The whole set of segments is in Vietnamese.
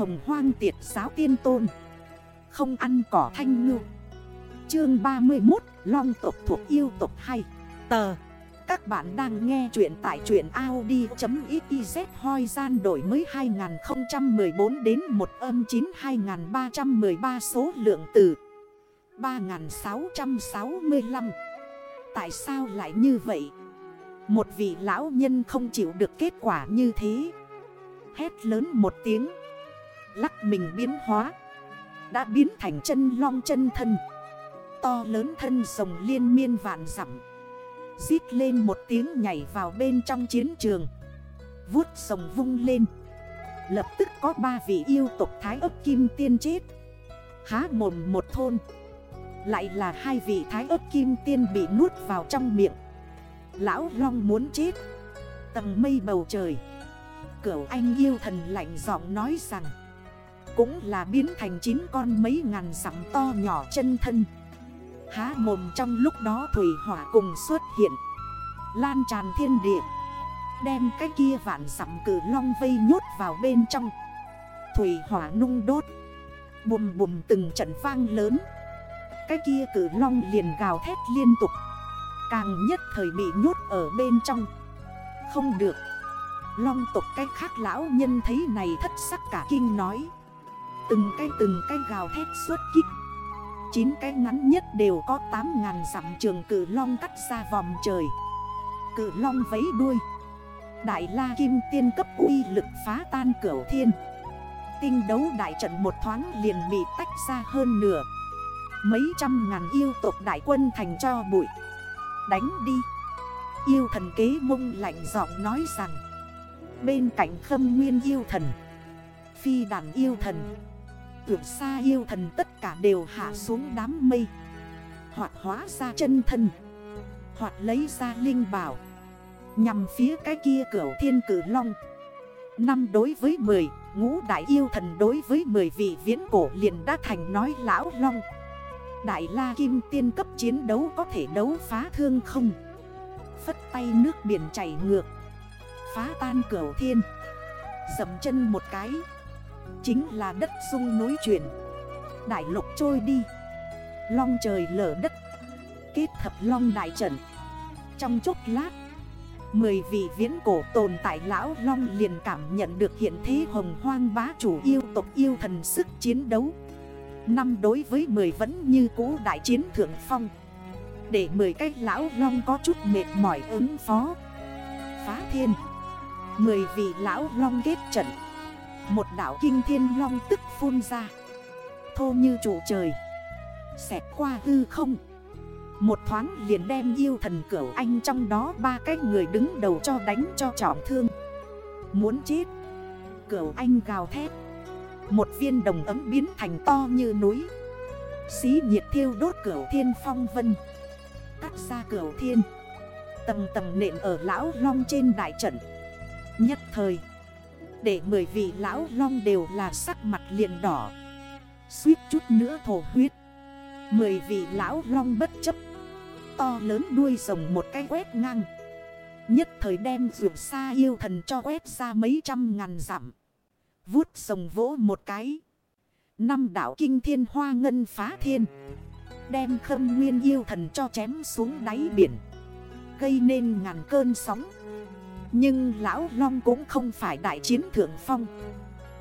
hồng hoang tiệt giáo tiên tôn. Không ăn cỏ thanh ngư. Chương 31 Long tộc thuộc yêu tộc hay. Tờ. Các bạn đang nghe chuyện tại chuyện Audi.xyz hoi gian đổi mới 2014 đến 1 âm 9 2313 số lượng từ 3665 Tại sao lại như vậy? Một vị lão nhân không chịu được kết quả như thế. Hét lớn một tiếng. Lắc mình biến hóa. Đã biến thành chân long chân thân. To lớn thân rồng liên miên vạn dặm. Giết lên một tiếng nhảy vào bên trong chiến trường. Vuốt rồng vung lên. Lập tức có ba vị yêu tộc thái ấp kim tiên chết. Há mồm một thôn. Lại là hai vị thái ấp kim tiên bị nuốt vào trong miệng. Lão Long muốn chết. Tầng mây bầu trời. Cửu anh yêu thần lạnh giọng nói rằng cũng là biến thành chín con mấy ngàn sắm to nhỏ chân thân. Há mồm trong lúc đó thủy hỏa cùng xuất hiện. Lan tràn thiên địa. Đem cái kia vạn sắm cử long vây nhốt vào bên trong. Thủy hỏa nung đốt. Bùm bùm từng trận vang lớn. Cái kia cử long liền gào thét liên tục. Càng nhất thời bị nhốt ở bên trong. Không được. Long tộc cái khác lão nhân thấy này thất sắc cả kinh nói. Từng cái từng cái gào thét xuất kích. Chín cái ngắn nhất đều có 8.000 dặm trường cử long cắt ra vòng trời. Cử long vấy đuôi. Đại la kim tiên cấp uy lực phá tan cửa thiên. Tinh đấu đại trận một thoáng liền bị tách ra hơn nửa. Mấy trăm ngàn yêu tộc đại quân thành cho bụi. Đánh đi. Yêu thần kế mông lạnh giọng nói rằng. Bên cạnh khâm nguyên yêu thần. Phi đàn yêu thần. Tưởng xa yêu thần tất cả đều hạ xuống đám mây. Hoặc hóa ra chân thân. Hoặc lấy ra linh bảo. Nhằm phía cái kia cửa thiên cử long. Năm đối với 10 Ngũ đại yêu thần đối với 10 vị viễn cổ liền đã thành nói lão long. Đại la kim tiên cấp chiến đấu có thể đấu phá thương không? Phất tay nước biển chảy ngược. Phá tan cửa thiên. Dầm chân một cái. Chính là đất sung núi chuyển. Đại lục trôi đi. Long trời lở đất. Kết thập long đại trận. Trong chốc lát, Mười vị viễn cổ tồn tại lão long liền cảm nhận được hiện thế hồng hoang bá chủ yêu tộc yêu thần sức chiến đấu. Năm đối với 10 vẫn như cũ đại chiến thượng phong. Để 10 cái lão long có chút mệt mỏi ứng phó. Phá thiên. 10 vị lão long kết trận. Một đảo kinh thiên long tức phun ra. Thô như trụ trời. Xẹt qua hư không. Một thoáng liền đem yêu thần cửu anh trong đó ba cái người đứng đầu cho đánh cho trọng thương. Muốn chết. Cửu anh gào thét. Một viên đồng ấm biến thành to như núi. Xí nhiệt thiêu đốt cửu thiên phong vân. Cắt ra cửu thiên. Tầng tầng nện ở lão long trên đại trận. Nhất thời để mười vị lão long đều là sắc mặt liền đỏ Suýt chút nữa thổ huyết Mười vị lão long bất chấp To lớn đuôi rồng một cái quét ngang Nhất thời đem rượu xa yêu thần cho quét ra mấy trăm ngàn dặm Vuốt rồng vỗ một cái. Năm đảo kinh thiên hoa ngân phá thiên. Đem khâm nguyên yêu thần cho chém xuống đáy biển. Gây nên ngàn cơn sóng. Nhưng lão long cũng không phải đại chiến thượng phong.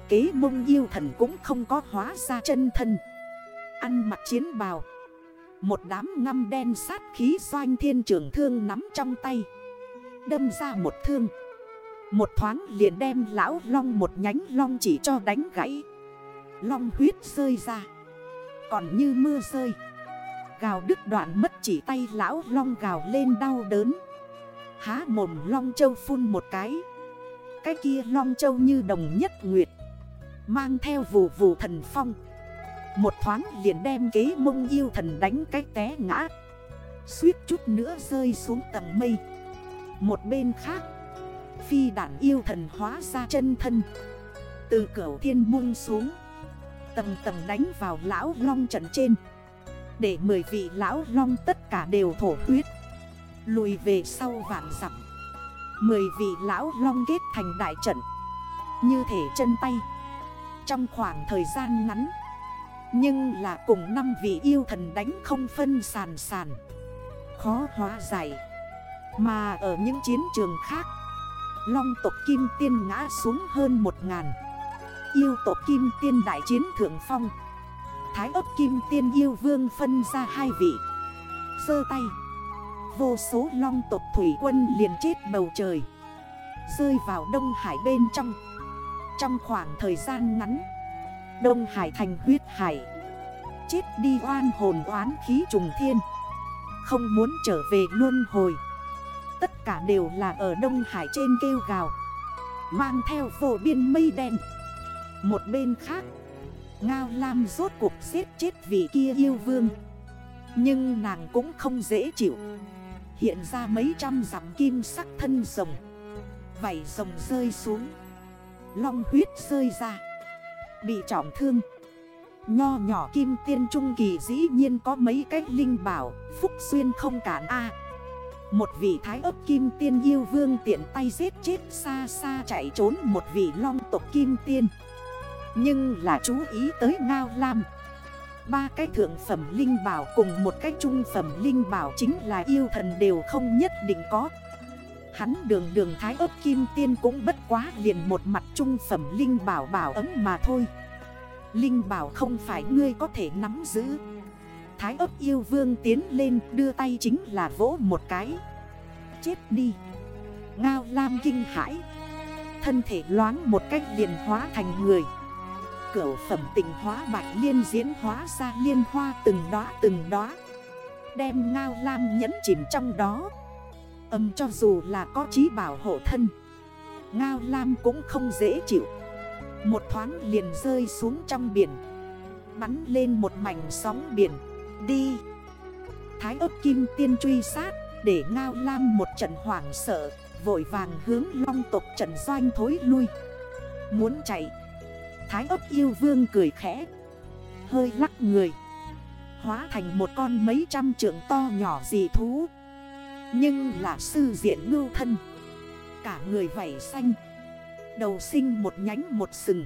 Kế mông yêu thần cũng không có hóa ra chân thân. Ăn mặc chiến bào. Một đám ngăm đen sát khí doanh thiên trường thương nắm trong tay. Đâm ra một thương. Một thoáng liền đem lão long một nhánh long chỉ cho đánh gãy Long huyết rơi ra Còn như mưa rơi Gào đứt đoạn mất chỉ tay lão long gào lên đau đớn Há mồm long châu phun một cái. Cái kia long châu như đồng nhất nguyệt, Mang theo vù vù thần phong. Một thoáng liền đem kế mông yêu thần đánh cái té ngã. Suýt chút nữa rơi xuống tầng mây. Một bên khác, Phi đạn yêu thần hóa ra chân thân. Từ cửa thiên buông xuống, Tầng tầng đánh vào lão long trận trên. Để 10 vị lão long tất cả đều thổ huyết. Lùi về sau vạn dặm. 10 vị lão long kết thành đại trận. Như thể chân tay. Trong khoảng thời gian ngắn. Nhưng là cùng năm vị yêu thần đánh không phân sàn sàn. Khó hóa giải. Mà ở những chiến trường khác, Long tộc Kim Tiên ngã xuống hơn một ngàn. Yêu tộc Kim Tiên đại chiến thượng phong. Thái ấp Kim Tiên yêu vương phân ra hai vị. Sơ tay. Vô số long tộc thủy quân liền chết bầu trời, Rơi vào Đông Hải bên trong. Trong khoảng thời gian ngắn, Đông Hải thành huyết hải, Chết đi oan hồn oán khí trùng thiên, Không muốn trở về luân hồi. Tất cả đều là ở Đông Hải trên kêu gào, Mang theo vô biên mây đen. Một bên khác, Ngao Lam rốt cuộc giết chết vị kia yêu vương, Nhưng nàng cũng không dễ chịu. Hiện ra mấy trăm dặm kim sắc thân rồng. Vảy rồng rơi xuống. Long huyết rơi ra. Bị trọng thương. Nho nhỏ kim tiên trung kỳ dĩ nhiên có mấy cách linh bảo, Phúc xuyên không cản A. Một vị thái ấp kim tiên yêu vương tiện tay giết chết xa xa chạy trốn một vị long tộc kim tiên. Nhưng là chú ý tới ngao lam. Ba cái thượng phẩm linh bảo cùng một cái trung phẩm linh bảo chính là yêu thần đều không nhất định có. Hắn đường đường thái ấp kim tiên cũng bất quá liền một mặt trung phẩm linh bảo bảo ấm mà thôi. Linh bảo không phải ngươi có thể nắm giữ. Thái ấp yêu vương tiến lên đưa tay chính là vỗ một cái. Chết đi. Ngao lam kinh hãi. Thân thể loáng một cách liền hóa thành người. Cửu phẩm tình hóa bạch liên diễn hóa ra liên hoa từng đóa từng đóa. Đem ngao lam nhẫn chìm trong đó. Âm cho dù là có trí bảo hộ thân, Ngao lam cũng không dễ chịu. Một thoáng liền rơi xuống trong biển. Bắn lên một mảnh sóng biển. Đi. Thái ớt kim tiên truy sát, Để ngao lam một trận hoảng sợ, Vội vàng hướng long tộc trận doanh thối lui. Muốn chạy Thái ấp yêu vương cười khẽ. Hơi lắc người. Hóa thành một con mấy trăm trượng to nhỏ dị thú. Nhưng là sư diện ngưu thân. Cả người vảy xanh. Đầu sinh một nhánh một sừng.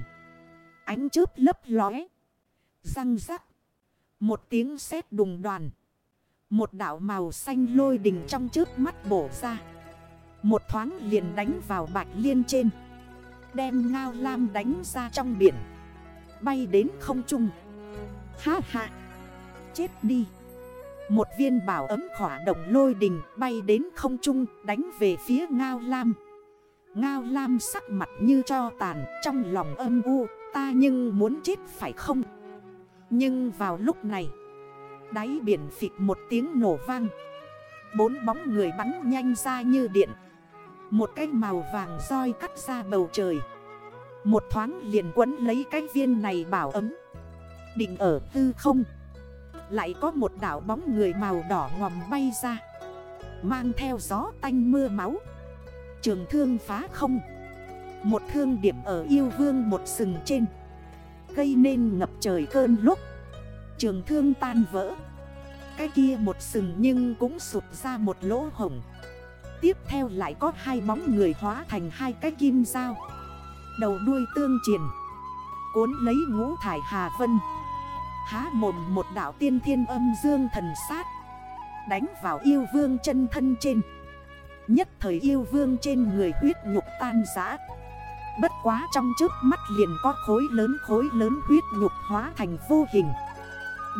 Ánh chớp lấp lóe. Răng rắc. Một tiếng sét đùng đoàn. Một đảo màu xanh lôi đình trong trước mắt bổ ra. Một thoáng liền đánh vào bạch liên trên. Đem ngao lam đánh ra trong biển. Bay đến không trung. Ha ha. Chết đi. Một viên bảo ấm khỏa động lôi đình Bay đến không trung đánh về phía ngao lam. Ngao lam sắc mặt như cho tàn Trong lòng âm u, Ta nhưng muốn chết phải không? Nhưng vào lúc này, Đáy biển phịch một tiếng nổ vang. Bốn bóng người bắn nhanh ra như điện một cái màu vàng roi cắt ra bầu trời. Một thoáng liền quấn lấy cái viên này bảo ấm. Định ở tư không. Lại có một đảo bóng người màu đỏ ngòm bay ra. Mang theo gió tanh mưa máu. Trường thương phá không. Một thương điểm ở yêu vương một sừng trên. Gây nên ngập trời cơn lúc. Trường thương tan vỡ. Cái kia một sừng nhưng cũng sụt ra một lỗ hồng Tiếp theo lại có hai bóng người hóa thành hai cái kim dao. Đầu đuôi tương triển Cuốn lấy ngũ thải hà vân. Há mồm một đảo tiên thiên âm dương thần sát. Đánh vào yêu vương chân thân trên. Nhất thời yêu vương trên người huyết nhục tan giã Bất quá trong trước mắt liền có khối lớn khối lớn huyết nhục hóa thành vô hình.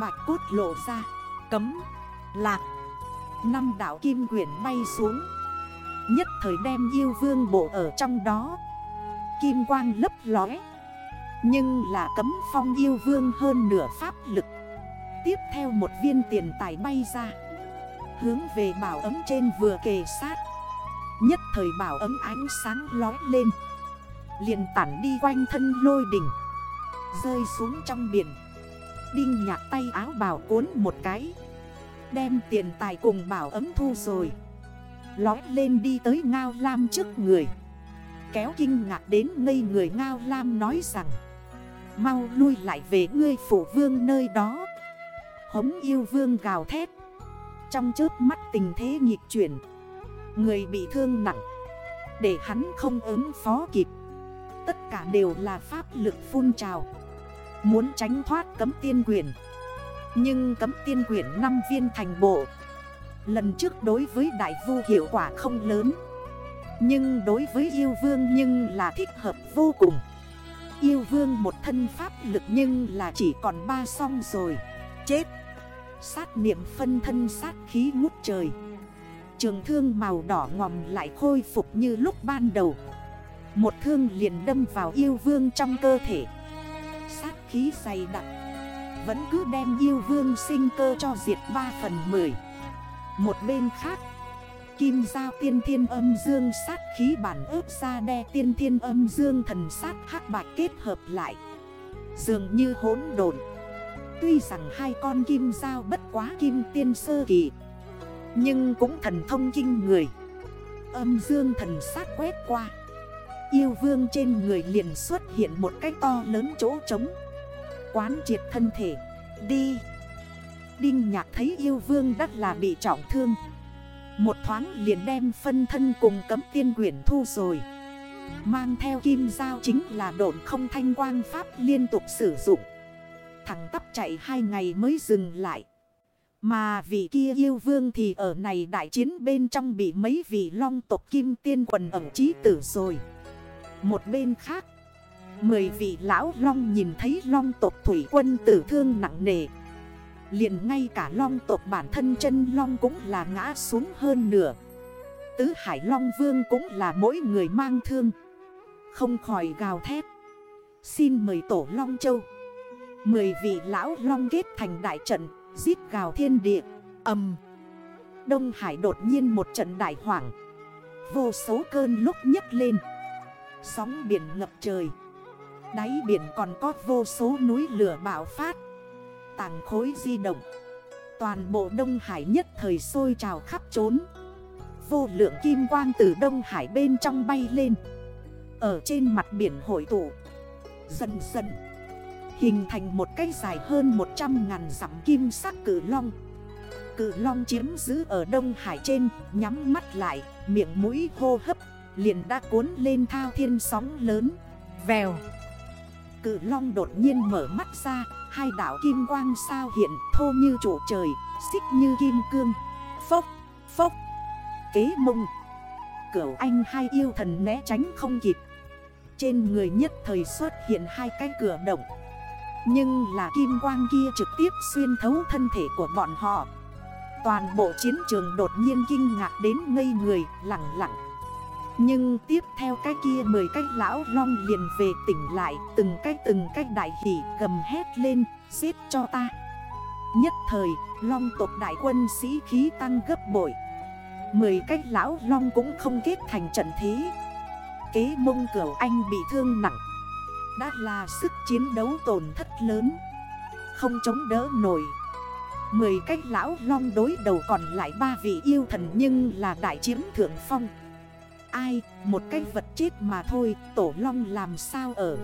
Bạch cốt lộ ra. Cấm. Lạc. Năm đảo kim quyển bay xuống. Nhất thời đem yêu vương bộ ở trong đó. Kim quang lấp lóe, Nhưng là cấm phong yêu vương hơn nửa pháp lực. Tiếp theo một viên tiền tài bay ra, Hướng về bảo ấm trên vừa kề sát. Nhất thời bảo ấm ánh sáng lói lên, liền tản đi quanh thân lôi đỉnh, Rơi xuống trong biển. Đinh nhạc tay áo bảo cuốn một cái, Đem tiền tài cùng bảo ấm thu rồi. Lói lên đi tới Ngao Lam trước người. Kéo kinh ngạc đến ngây người Ngao Lam nói rằng, Mau lui lại về ngươi phủ vương nơi đó. Hống yêu vương gào thét. Trong chớp mắt tình thế nhịp chuyển, Người bị thương nặng, Để hắn không ứng phó kịp. Tất cả đều là pháp lực phun trào, Muốn tránh thoát cấm tiên quyền. Nhưng cấm tiên quyền 5 viên thành bộ Lần trước đối với đại vu hiệu quả không lớn. Nhưng đối với yêu vương nhưng là thích hợp vô cùng. Yêu vương một thân pháp lực nhưng là chỉ còn ba song rồi. Chết. Sát niệm phân thân sát khí ngút trời. Trường thương màu đỏ ngòm lại khôi phục như lúc ban đầu. Một thương liền đâm vào yêu vương trong cơ thể. Sát khí dày đặc. Vẫn cứ đem yêu vương sinh cơ cho diệt 3 phần 10 một bên khác, Kim giao tiên thiên âm dương sát khí bản ướp ra đe tiên thiên âm dương thần sát hắc bạch kết hợp lại. Dường như hỗn đồn Tuy rằng hai con kim giao bất quá kim tiên sơ kỳ, Nhưng cũng thần thông kinh người. Âm dương thần sát quét qua. Yêu vương trên người liền xuất hiện một cái to lớn chỗ trống. Quán triệt thân thể. Đi. Đinh nhạc thấy yêu vương đắt là bị trọng thương. Một thoáng liền đem phân thân cùng cấm tiên quyển thu rồi. Mang theo kim giao chính là độn không thanh quang pháp liên tục sử dụng. Thẳng tắp chạy hai ngày mới dừng lại. Mà vị kia yêu vương thì ở này đại chiến bên trong bị mấy vị long tộc kim tiên quần ẩm trí tử rồi. Một bên khác, Mười vị lão long nhìn thấy long tộc thủy quân tử thương nặng nề liền ngay cả long tộc bản thân chân long cũng là ngã xuống hơn nửa. Tứ hải long vương cũng là mỗi người mang thương. Không khỏi gào thét. Xin mời tổ long châu. Mười vị lão long kết thành đại trận, Giết gào thiên địa. Âm. Đông Hải đột nhiên một trận đại hoảng. Vô số cơn lúc nhấc lên. Sóng biển ngập trời. Đáy biển còn có vô số núi lửa bạo phát. Tàng khối di động. Toàn bộ Đông Hải nhất thời sôi trào khắp trốn. Vô lượng kim quang từ Đông Hải bên trong bay lên. Ở trên mặt biển hội tụ. Dần dần, Hình thành một cây dài hơn 100 ngàn dặm kim sắc cử long. Cử long chiếm giữ ở Đông Hải trên, Nhắm mắt lại, Miệng mũi hô hấp, Liền đã cuốn lên thao thiên sóng lớn. Vèo. Cự long đột nhiên mở mắt ra Hai đảo kim quang sao hiện thô như trụ trời Xích như kim cương. Phốc, phốc. Kế mông. Cửu anh hai yêu thần né tránh không kịp. Trên người nhất thời xuất hiện hai cái cửa động. Nhưng là kim quang kia trực tiếp xuyên thấu thân thể của bọn họ. Toàn bộ chiến trường đột nhiên kinh ngạc đến ngây người lặng lặng nhưng tiếp theo cái kia mười cái lão long liền về tỉnh lại, Từng cái từng cái đại hỷ gầm hét lên, Giết cho ta! Nhất thời, long tộc đại quân sĩ khí tăng gấp bội. Mười cái lão long cũng không kết thành trận thế. Kế mông cửu anh bị thương nặng. Đã là sức chiến đấu tổn thất lớn. Không chống đỡ nổi. Mười cái lão long đối đầu còn lại ba vị yêu thần nhưng là đại chiếm thượng phong ai, Một cái vật chết mà thôi, Tổ long làm sao ở?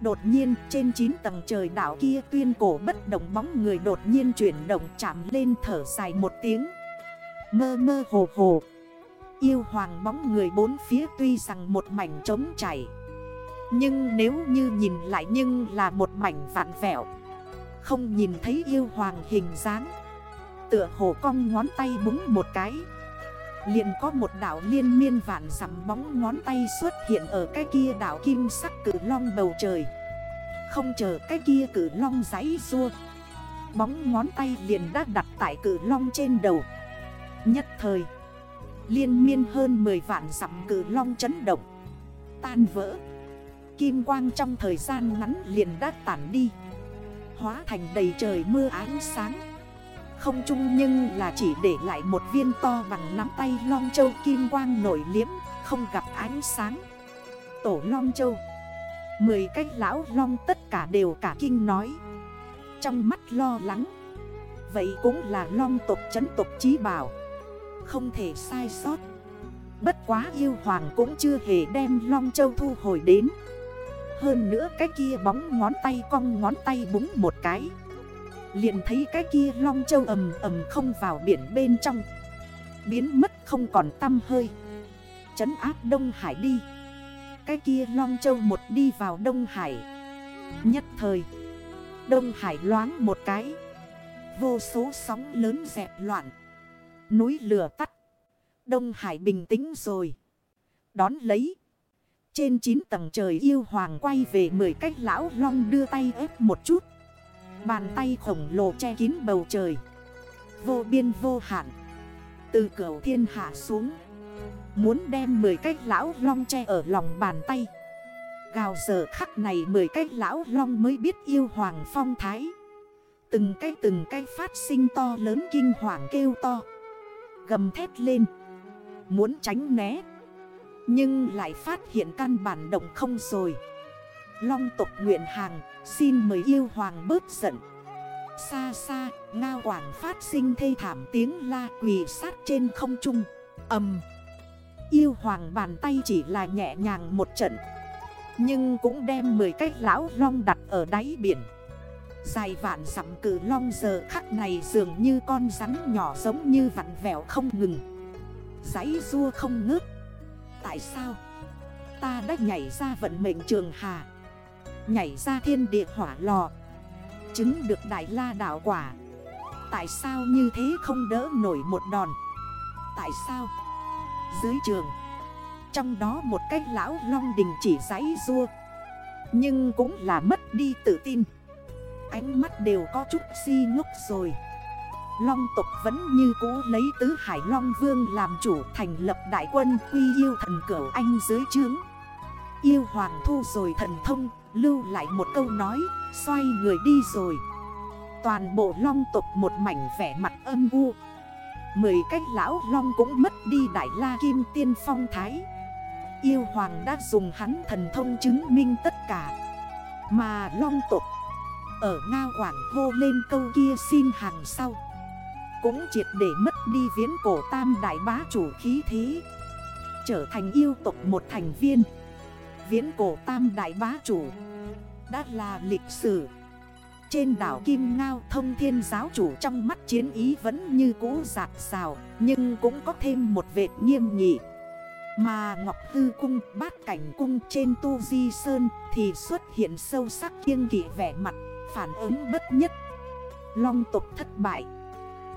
Đột nhiên, trên 9 tầng trời đảo kia tuyên cổ bất động bóng người đột nhiên chuyển động chạm lên thở dài một tiếng. Mơ mơ hồ hồ. Yêu hoàng bóng người bốn phía tuy rằng một mảnh trống chảy. Nhưng nếu như nhìn lại nhưng là một mảnh vạn vẹo. Không nhìn thấy yêu hoàng hình dáng. Tựa hồ cong ngón tay búng một cái liền có một đảo liên miên vạn sắm bóng ngón tay xuất hiện ở cái kia đảo kim sắc cử long bầu trời. Không chờ cái kia cử long giấy rua Bóng ngón tay liền đã đặt tại cử long trên đầu. Nhất thời, Liên miên hơn 10 vạn sắm cử long chấn động, Tan vỡ. Kim quang trong thời gian ngắn liền đã tản đi, Hóa thành đầy trời mưa ánh sáng không chung nhưng là chỉ để lại một viên to bằng nắm tay Long Châu Kim Quang nổi liếm, Không gặp ánh sáng. Tổ Long Châu, Mười cách lão Long tất cả đều cả kinh nói. Trong mắt lo lắng, Vậy cũng là Long tộc chấn tộc trí bảo, Không thể sai sót. Bất quá yêu hoàng cũng chưa hề đem Long Châu thu hồi đến. Hơn nữa cái kia bóng ngón tay cong ngón tay búng một cái liền thấy cái kia long châu ầm ầm không vào biển bên trong. Biến mất không còn tâm hơi. Chấn áp Đông Hải đi. Cái kia long châu một đi vào Đông Hải. Nhất thời, Đông Hải loáng một cái. Vô số sóng lớn dẹp loạn. Núi lửa tắt. Đông Hải bình tĩnh rồi. Đón lấy. Trên 9 tầng trời yêu hoàng quay về 10 cách lão long đưa tay ép một chút. Bàn tay khổng lồ che kín bầu trời. Vô biên vô hạn. Từ cửa thiên hạ xuống. Muốn đem 10 cách lão long che ở lòng bàn tay. Gào giờ khắc này 10 cách lão long mới biết yêu hoàng phong thái. Từng cái từng cái phát sinh to lớn kinh hoàng kêu to. Gầm thét lên. Muốn tránh né. Nhưng lại phát hiện căn bản động không rồi. Long tộc nguyện hàng, Xin mời yêu hoàng bớt giận. Xa xa Ngao quảng phát sinh thê thảm tiếng la quỳ sát trên không trung. Âm Yêu hoàng bàn tay chỉ là nhẹ nhàng một trận, Nhưng cũng đem 10 cái lão long đặt ở đáy biển. Dài vạn sắm cử long giờ khắc này dường như con rắn nhỏ giống như vặn vẹo không ngừng. Giấy rua không ngớt. Tại sao? Ta đã nhảy ra vận mệnh trường hà. Nhảy ra thiên địa hỏa lò. Chứng được đại la đảo quả. Tại sao như thế không đỡ nổi một đòn? Tại sao? Dưới trường, Trong đó một cái lão long đình chỉ giấy rua. Nhưng cũng là mất đi tự tin. Ánh mắt đều có chút si ngốc rồi. Long tộc vẫn như cũ lấy tứ hải Long Vương làm chủ thành lập đại quân quy yêu thần cửu anh dưới trướng. Yêu hoàng thu rồi thần thông Lưu lại một câu nói Xoay người đi rồi. Toàn bộ long tộc một mảnh vẻ mặt âm u. Mười cách lão long cũng mất đi đại la kim tiên phong thái. Yêu hoàng đã dùng hắn thần thông chứng minh tất cả. Mà long tộc Ở nga Quảng hô lên câu kia xin hàng sau. Cũng triệt để mất đi viễn cổ tam đại bá chủ khí thí, Trở thành yêu tộc một thành viên. Viễn cổ tam đại bá chủ. Đã là lịch sử. Trên đảo Kim Ngao thông thiên giáo chủ trong mắt chiến ý vẫn như cũ giạt xào, Nhưng cũng có thêm một vệt nghiêm nghị. Mà Ngọc Tư Cung, bát cảnh cung trên Tu Di Sơn Thì xuất hiện sâu sắc kiêng kỷ vẻ mặt, Phản ứng bất nhất. Long tục thất bại.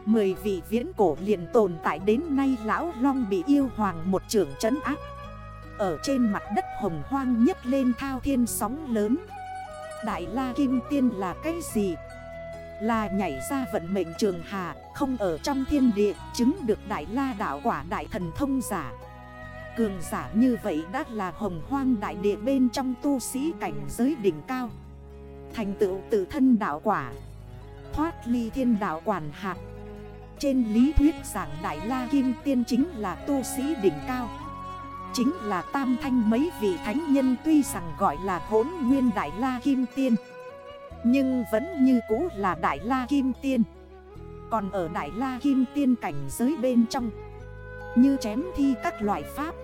Mười vị viễn cổ liền tồn tại đến nay Lão Long bị yêu hoàng một trưởng trấn áp ở trên mặt đất hồng hoang nhất lên thao thiên sóng lớn. Đại la kim tiên là cái gì? Là nhảy ra vận mệnh trường hà, Không ở trong thiên địa, Chứng được đại la đảo quả đại thần thông giả. Cường giả như vậy đã là hồng hoang đại địa bên trong tu sĩ cảnh giới đỉnh cao. Thành tựu tự thân đảo quả, Thoát ly thiên đảo quản hạt. Trên lý thuyết giảng đại la kim tiên chính là tu sĩ đỉnh cao. Chính là tam thanh mấy vị thánh nhân tuy rằng gọi là hốn nguyên đại la kim tiên, Nhưng vẫn như cũ là đại la kim tiên. Còn ở đại la kim tiên cảnh giới bên trong, Như chém thi các loại pháp,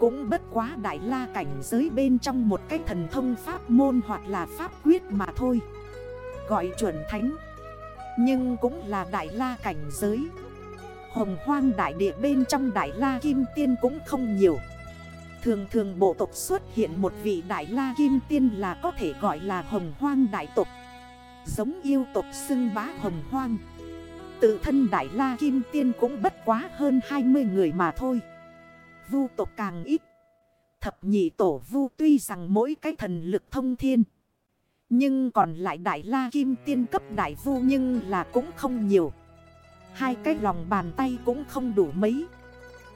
Cũng bất quá đại la cảnh giới bên trong một cái thần thông pháp môn hoặc là pháp quyết mà thôi, Gọi chuẩn thánh. Nhưng cũng là đại la cảnh giới. Hồng hoang đại địa bên trong đại la kim tiên cũng không nhiều. Thường thường bộ tộc xuất hiện một vị đại la kim tiên là có thể gọi là hồng hoang đại tộc. Giống yêu tộc xưng bá hồng hoang. Tự thân đại la kim tiên cũng bất quá hơn 20 người mà thôi. Vu tộc càng ít. Thập nhị tổ vu tuy rằng mỗi cái thần lực thông thiên, Nhưng còn lại đại la kim tiên cấp đại vu nhưng là cũng không nhiều. Hai cái lòng bàn tay cũng không đủ mấy.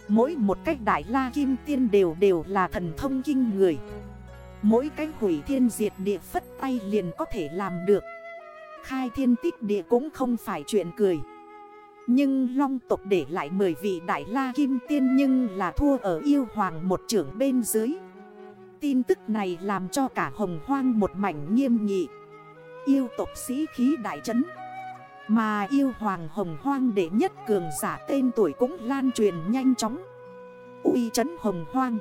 Mỗi một cách đại la kim tiên đều đều là thần thông kinh người. Mỗi cách hủy thiên diệt địa phất tay liền có thể làm được. Khai thiên tích địa cũng không phải chuyện cười. Nhưng long tộc để lại 10 vị đại la kim tiên nhưng là thua ở yêu hoàng một trưởng bên dưới. Tin tức này làm cho cả hồng hoang một mảnh nghiêm nghị. Yêu tộc sĩ khí đại trấn mà yêu hoàng hồng hoang đệ nhất cường giả tên tuổi cũng lan truyền nhanh chóng. Uy trấn hồng hoang.